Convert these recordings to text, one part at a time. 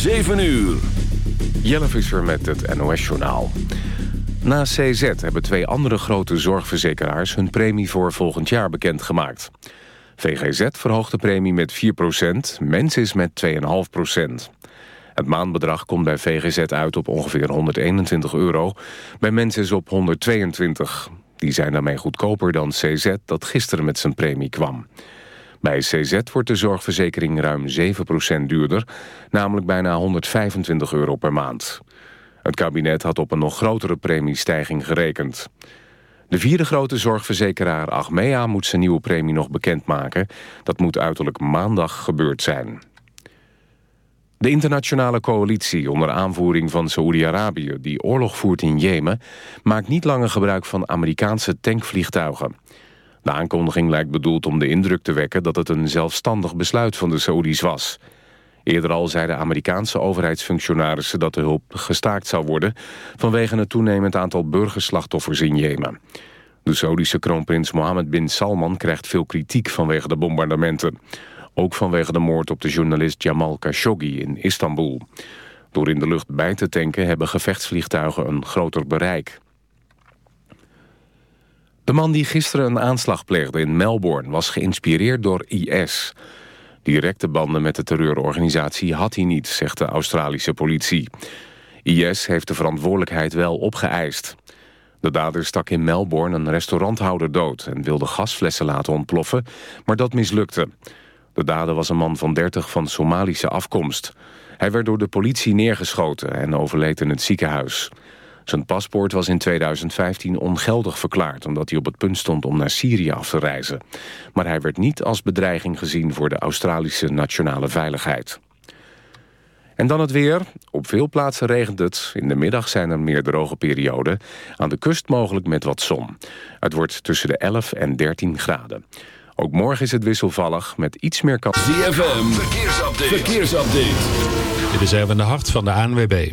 7 uur. Jelle Visser met het NOS-journaal. Na CZ hebben twee andere grote zorgverzekeraars... hun premie voor volgend jaar bekendgemaakt. VGZ verhoogt de premie met 4% Mensis met 2,5% Het maandbedrag komt bij VGZ uit op ongeveer 121 euro... bij Mensis op 122. Die zijn daarmee goedkoper dan CZ dat gisteren met zijn premie kwam. Bij CZ wordt de zorgverzekering ruim 7% duurder, namelijk bijna 125 euro per maand. Het kabinet had op een nog grotere premiestijging gerekend. De vierde grote zorgverzekeraar Achmea moet zijn nieuwe premie nog bekendmaken. Dat moet uiterlijk maandag gebeurd zijn. De internationale coalitie onder aanvoering van Saoedi-Arabië... die oorlog voert in Jemen... maakt niet langer gebruik van Amerikaanse tankvliegtuigen. De aankondiging lijkt bedoeld om de indruk te wekken... dat het een zelfstandig besluit van de Saoedi's was. Eerder al zeiden Amerikaanse overheidsfunctionarissen... dat de hulp gestaakt zou worden... vanwege het toenemend aantal burgerslachtoffers in Jemen. De Saoedische kroonprins Mohammed bin Salman krijgt veel kritiek vanwege de bombardementen. Ook vanwege de moord op de journalist Jamal Khashoggi in Istanbul. Door in de lucht bij te tanken hebben gevechtsvliegtuigen een groter bereik. De man die gisteren een aanslag pleegde in Melbourne was geïnspireerd door IS. Directe banden met de terreurorganisatie had hij niet, zegt de Australische politie. IS heeft de verantwoordelijkheid wel opgeëist. De dader stak in Melbourne een restauranthouder dood... en wilde gasflessen laten ontploffen, maar dat mislukte. De dader was een man van 30 van Somalische afkomst. Hij werd door de politie neergeschoten en overleed in het ziekenhuis. Zijn paspoort was in 2015 ongeldig verklaard... omdat hij op het punt stond om naar Syrië af te reizen. Maar hij werd niet als bedreiging gezien voor de Australische nationale veiligheid. En dan het weer. Op veel plaatsen regent het. In de middag zijn er meer droge perioden. Aan de kust mogelijk met wat zon. Het wordt tussen de 11 en 13 graden. Ook morgen is het wisselvallig met iets meer kans. ZFM, verkeersupdate. verkeersupdate. Dit is even de hart van de ANWB.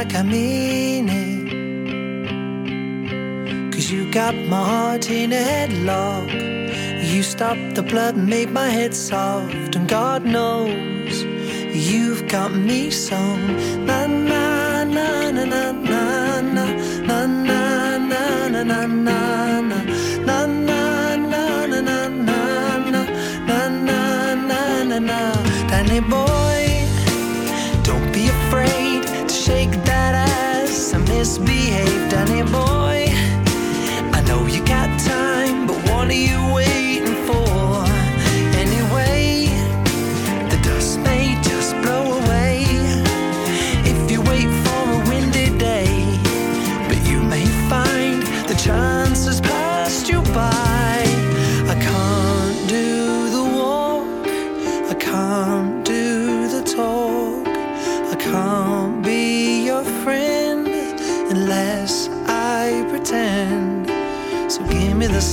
like I mean. Cause you got my heart in a headlock. You stopped the blood and made my head soft. And God knows you've got me some Na na na na na na na na na na na na na na. Danny boy misbehaved anymore.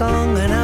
song and I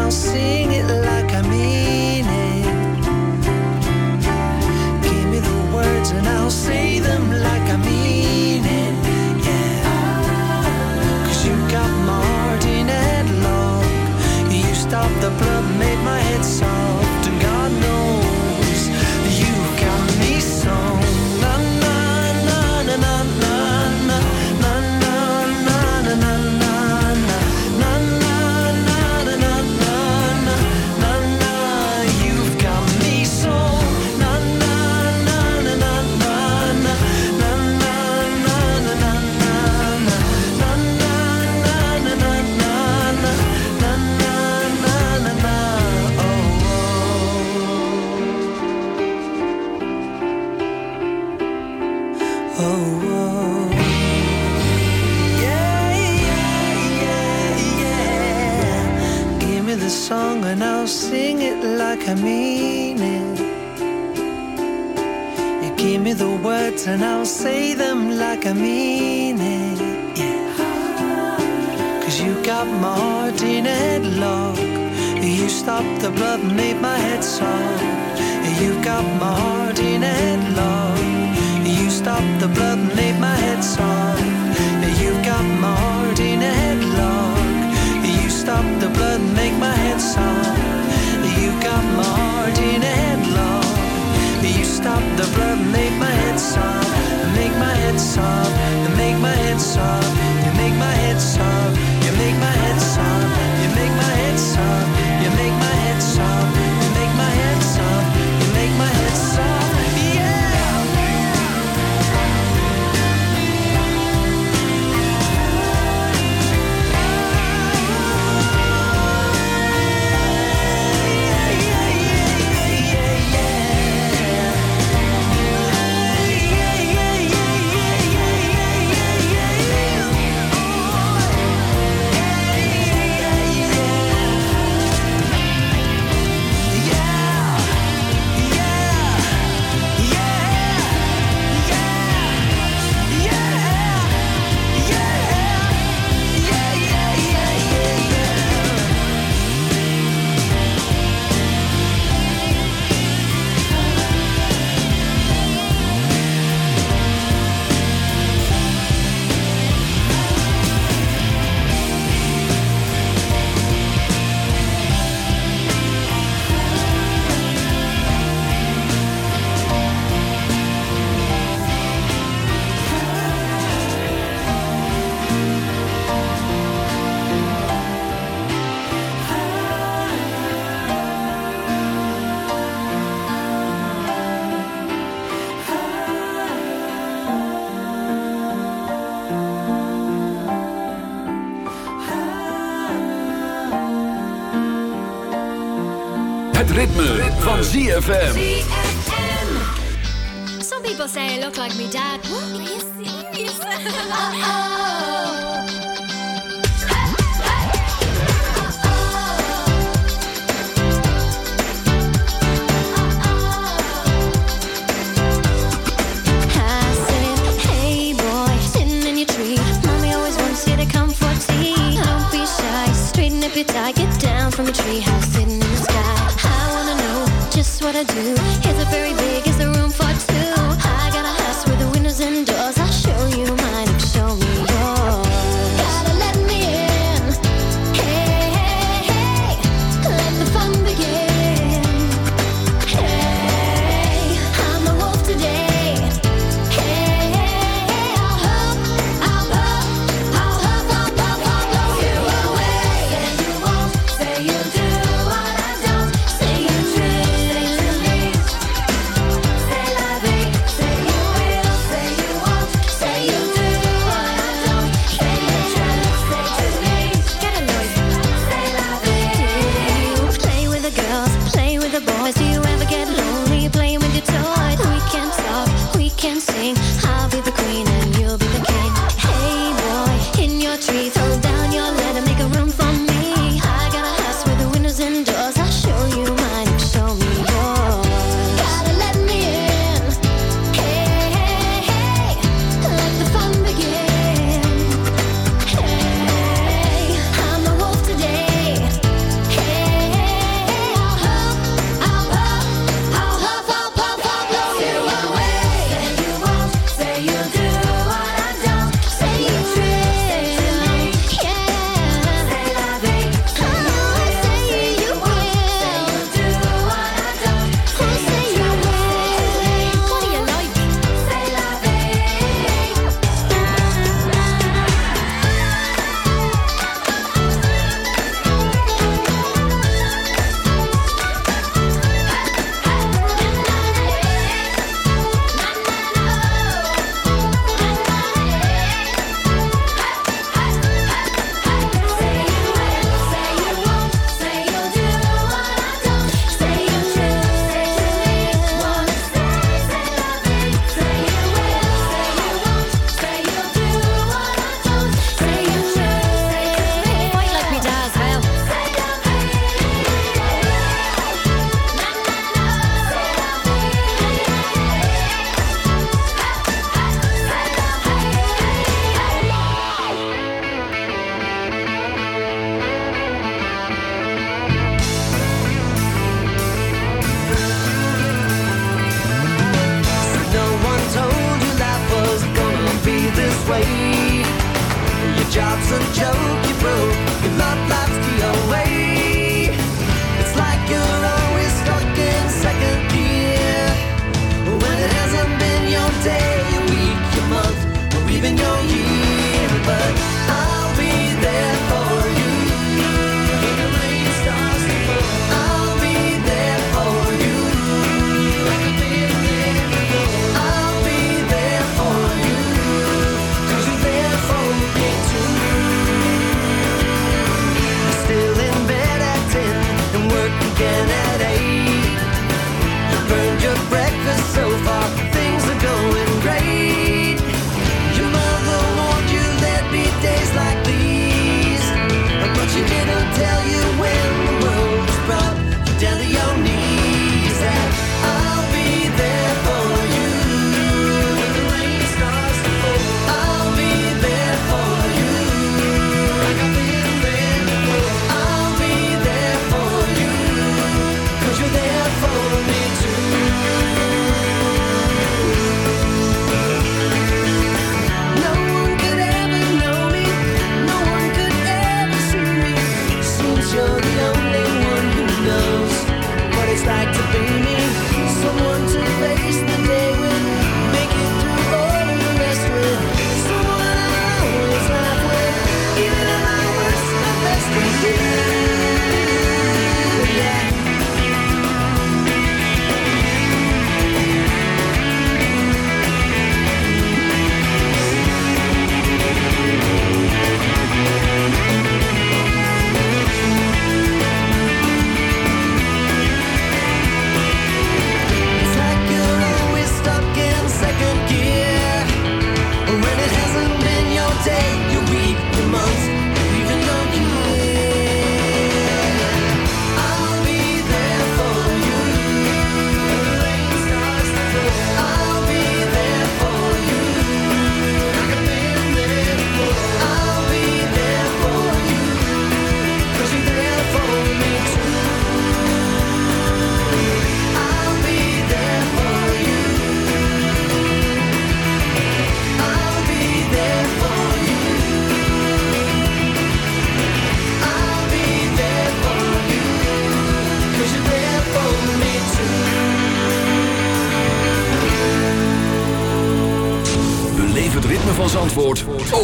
ZFM. Some people say I look like me dad. What? Are you serious? oh. Come for tea. Don't be shy, straighten up your tie, get down from a treehouse you.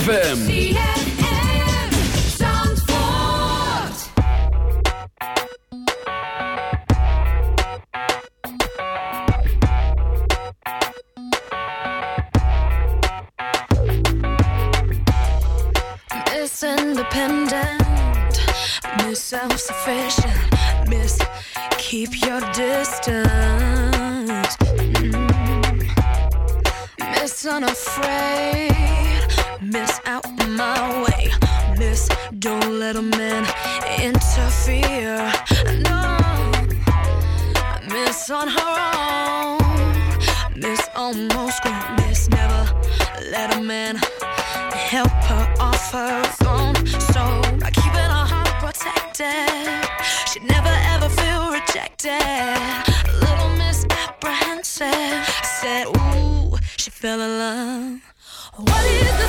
ZFM almost grew. Miss never let a man help her off her throne. So by keeping her heart protected, she'd never ever feel rejected. A Little Miss apprehensive said, Ooh, she fell in love. What is the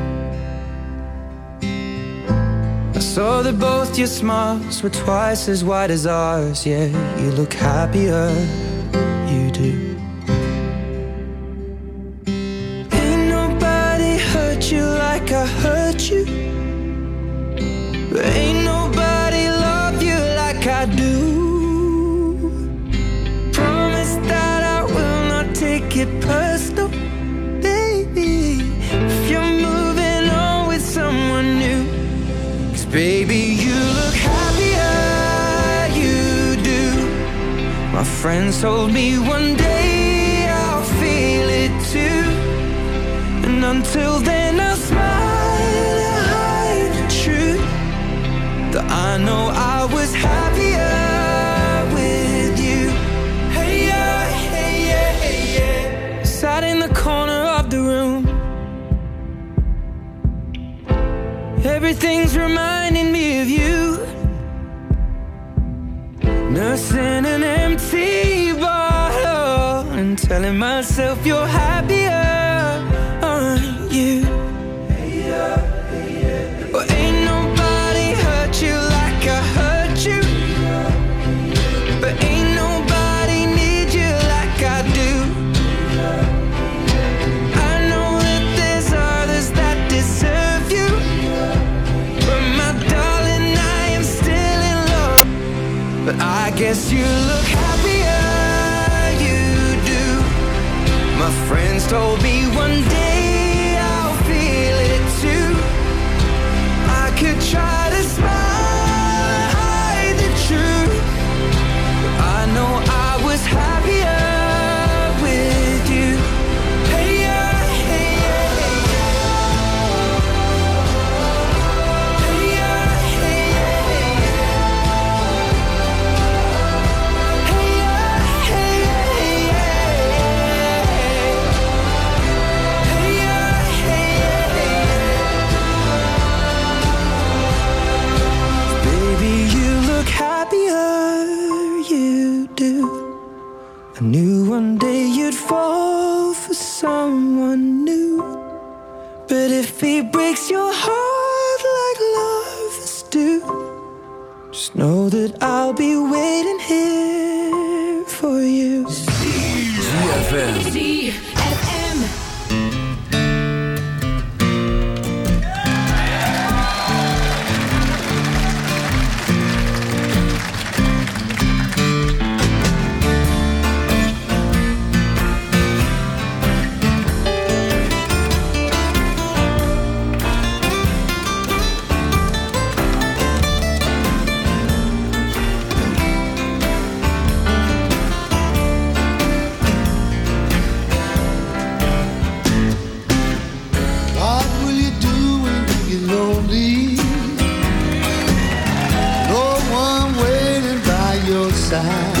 saw that both your smiles were twice as wide as ours. Yeah, you look happier. Yes, you look happier, you do. My friends told me side.